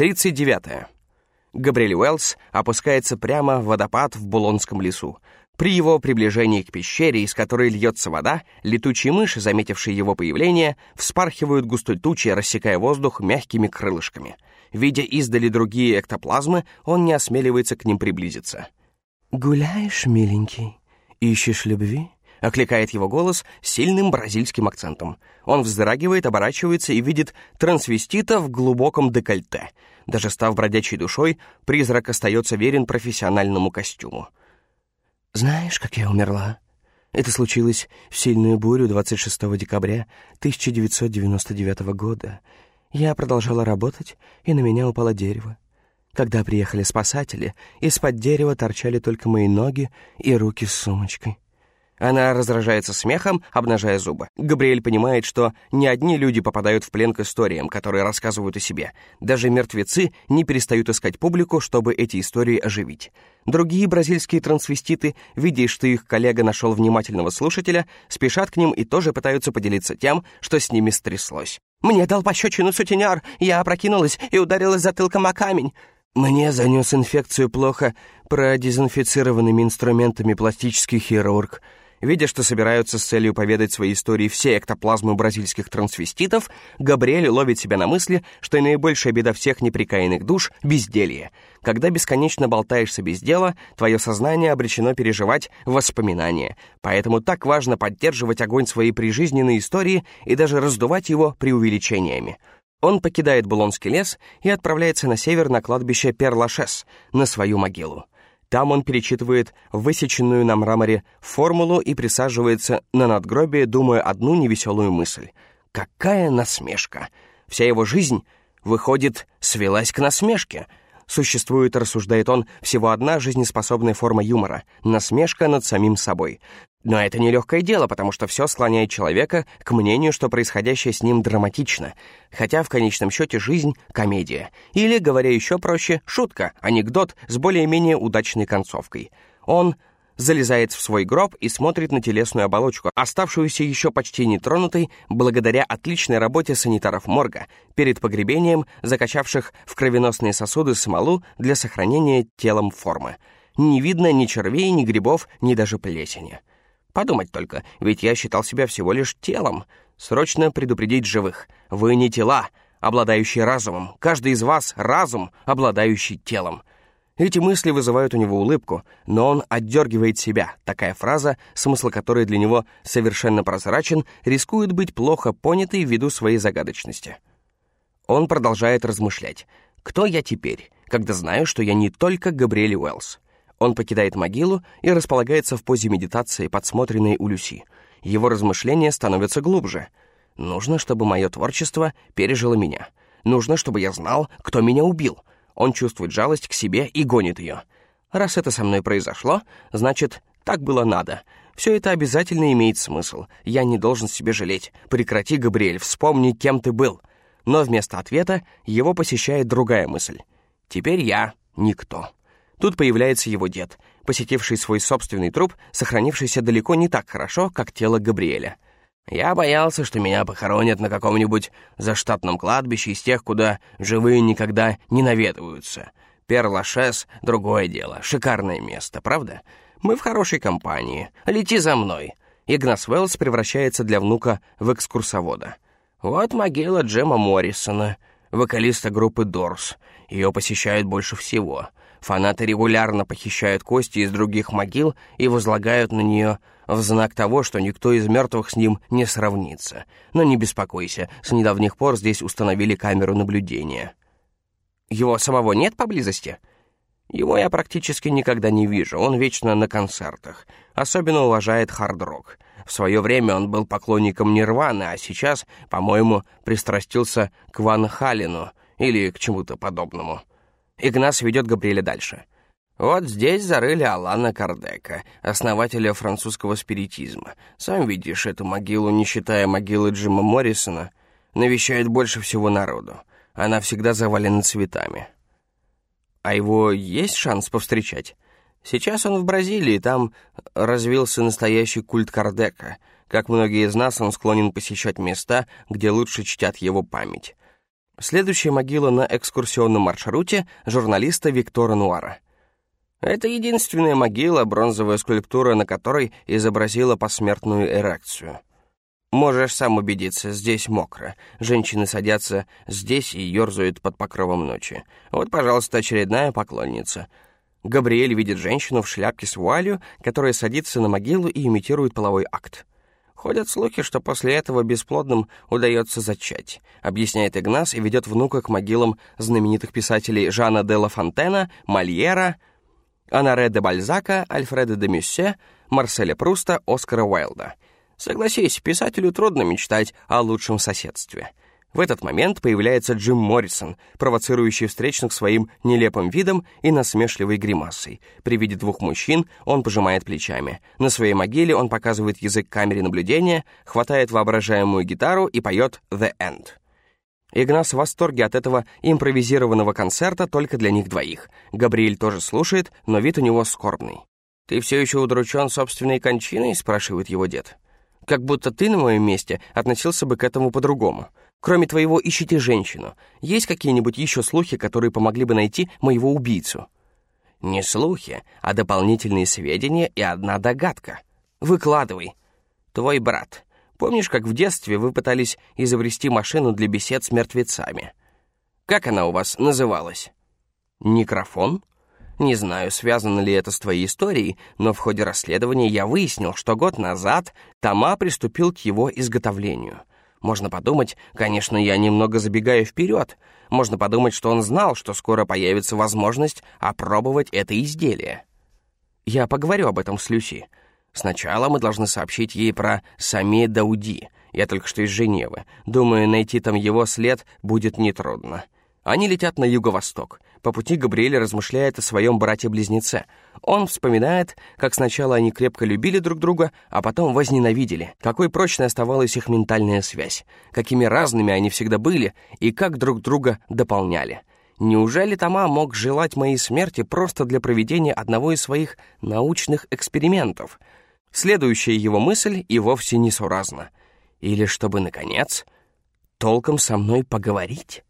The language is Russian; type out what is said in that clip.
39. Габриэль Уэллс опускается прямо в водопад в Булонском лесу. При его приближении к пещере, из которой льется вода, летучие мыши, заметившие его появление, вспархивают густой тучей, рассекая воздух мягкими крылышками. Видя издали другие эктоплазмы, он не осмеливается к ним приблизиться. «Гуляешь, миленький? Ищешь любви?» — окликает его голос сильным бразильским акцентом. Он вздрагивает, оборачивается и видит трансвестита в глубоком декольте. Даже став бродячей душой, призрак остается верен профессиональному костюму. «Знаешь, как я умерла?» Это случилось в сильную бурю 26 декабря 1999 года. Я продолжала работать, и на меня упало дерево. Когда приехали спасатели, из-под дерева торчали только мои ноги и руки с сумочкой. Она раздражается смехом, обнажая зубы. Габриэль понимает, что не одни люди попадают в плен к историям, которые рассказывают о себе. Даже мертвецы не перестают искать публику, чтобы эти истории оживить. Другие бразильские трансвеститы, видя, что их коллега нашел внимательного слушателя, спешат к ним и тоже пытаются поделиться тем, что с ними стряслось. «Мне дал пощечину сутенер, я опрокинулась и ударилась затылком о камень». «Мне занес инфекцию плохо продезинфицированными инструментами пластический хирург», Видя, что собираются с целью поведать свои истории все эктоплазмы бразильских трансвеститов, Габриэль ловит себя на мысли, что наибольшая беда всех неприкаянных душ — безделье. Когда бесконечно болтаешься без дела, твое сознание обречено переживать воспоминания. Поэтому так важно поддерживать огонь своей прижизненной истории и даже раздувать его преувеличениями. Он покидает Булонский лес и отправляется на север на кладбище Перлашес, на свою могилу. Там он перечитывает высеченную на мраморе формулу и присаживается на надгробие, думая одну невеселую мысль. Какая насмешка! Вся его жизнь, выходит, свелась к насмешке. Существует, рассуждает он, всего одна жизнеспособная форма юмора — насмешка над самим собой. Но это нелегкое дело, потому что все склоняет человека к мнению, что происходящее с ним драматично, хотя в конечном счете жизнь — комедия. Или, говоря еще проще, шутка, анекдот с более-менее удачной концовкой. Он залезает в свой гроб и смотрит на телесную оболочку, оставшуюся еще почти нетронутой благодаря отличной работе санитаров морга перед погребением, закачавших в кровеносные сосуды смолу для сохранения телом формы. Не видно ни червей, ни грибов, ни даже плесени. Подумать только, ведь я считал себя всего лишь телом. Срочно предупредить живых. Вы не тела, обладающие разумом. Каждый из вас — разум, обладающий телом. Эти мысли вызывают у него улыбку, но он отдергивает себя. Такая фраза, смысл которой для него совершенно прозрачен, рискует быть плохо понятой ввиду своей загадочности. Он продолжает размышлять. «Кто я теперь, когда знаю, что я не только Габриэль Уэллс?» Он покидает могилу и располагается в позе медитации, подсмотренной у Люси. Его размышления становятся глубже. Нужно, чтобы мое творчество пережило меня. Нужно, чтобы я знал, кто меня убил. Он чувствует жалость к себе и гонит ее. Раз это со мной произошло, значит, так было надо. Все это обязательно имеет смысл. Я не должен себе жалеть. Прекрати, Габриэль, вспомни, кем ты был. Но вместо ответа его посещает другая мысль. Теперь я никто. Тут появляется его дед, посетивший свой собственный труп, сохранившийся далеко не так хорошо, как тело Габриэля. Я боялся, что меня похоронят на каком-нибудь заштатном кладбище из тех, куда живые никогда не наведываются. Перлашес — другое дело, шикарное место, правда? Мы в хорошей компании. Лети за мной. Игнас Уэллс превращается для внука в экскурсовода. Вот могила Джема Моррисона, вокалиста группы Дорс. Ее посещают больше всего — Фанаты регулярно похищают кости из других могил и возлагают на нее в знак того, что никто из мертвых с ним не сравнится. Но не беспокойся, с недавних пор здесь установили камеру наблюдения. Его самого нет поблизости? Его я практически никогда не вижу, он вечно на концертах. Особенно уважает хард-рок. В свое время он был поклонником Нирваны, а сейчас, по-моему, пристрастился к Ван Халину или к чему-то подобному. Игнас ведет Габриэля дальше. Вот здесь зарыли Алана Кардека, основателя французского спиритизма. Сам видишь, эту могилу, не считая могилы Джима Моррисона, навещает больше всего народу. Она всегда завалена цветами. А его есть шанс повстречать? Сейчас он в Бразилии, там развился настоящий культ Кардека. Как многие из нас, он склонен посещать места, где лучше чтят его память. Следующая могила на экскурсионном маршруте журналиста Виктора Нуара. Это единственная могила, бронзовая скульптура на которой изобразила посмертную эрекцию. Можешь сам убедиться, здесь мокро. Женщины садятся здесь и ерзают под покровом ночи. Вот, пожалуйста, очередная поклонница. Габриэль видит женщину в шляпке с вуалью, которая садится на могилу и имитирует половой акт. Ходят слухи, что после этого бесплодным удается зачать, объясняет Игнас и ведет внука к могилам знаменитых писателей Жана де Ла Фонтена, Мольера, Анаре де Бальзака, Альфреда де Мюссе, Марселя Пруста, Оскара Уайлда — Согласись, писателю трудно мечтать о лучшем соседстве. В этот момент появляется Джим Моррисон, провоцирующий встречных своим нелепым видом и насмешливой гримасой. При виде двух мужчин он пожимает плечами. На своей могиле он показывает язык камере наблюдения, хватает воображаемую гитару и поет «The End». Игнас в восторге от этого импровизированного концерта только для них двоих. Габриэль тоже слушает, но вид у него скорбный. «Ты все еще удручен собственной кончиной?» — спрашивает его дед. Как будто ты на моем месте относился бы к этому по-другому. Кроме твоего «ищите женщину», есть какие-нибудь еще слухи, которые помогли бы найти моего убийцу?» «Не слухи, а дополнительные сведения и одна догадка. Выкладывай. Твой брат. Помнишь, как в детстве вы пытались изобрести машину для бесед с мертвецами? Как она у вас называлась? Некрофон?» Не знаю, связано ли это с твоей историей, но в ходе расследования я выяснил, что год назад Тома приступил к его изготовлению. Можно подумать, конечно, я немного забегаю вперед, можно подумать, что он знал, что скоро появится возможность опробовать это изделие. Я поговорю об этом с Люси. Сначала мы должны сообщить ей про Сами Дауди. Я только что из Женевы. Думаю, найти там его след будет нетрудно. Они летят на юго-восток. По пути Габриэль размышляет о своем брате-близнеце. Он вспоминает, как сначала они крепко любили друг друга, а потом возненавидели, какой прочной оставалась их ментальная связь, какими разными они всегда были и как друг друга дополняли. Неужели Тома мог желать моей смерти просто для проведения одного из своих научных экспериментов? Следующая его мысль и вовсе несуразна. Или чтобы, наконец, толком со мной поговорить?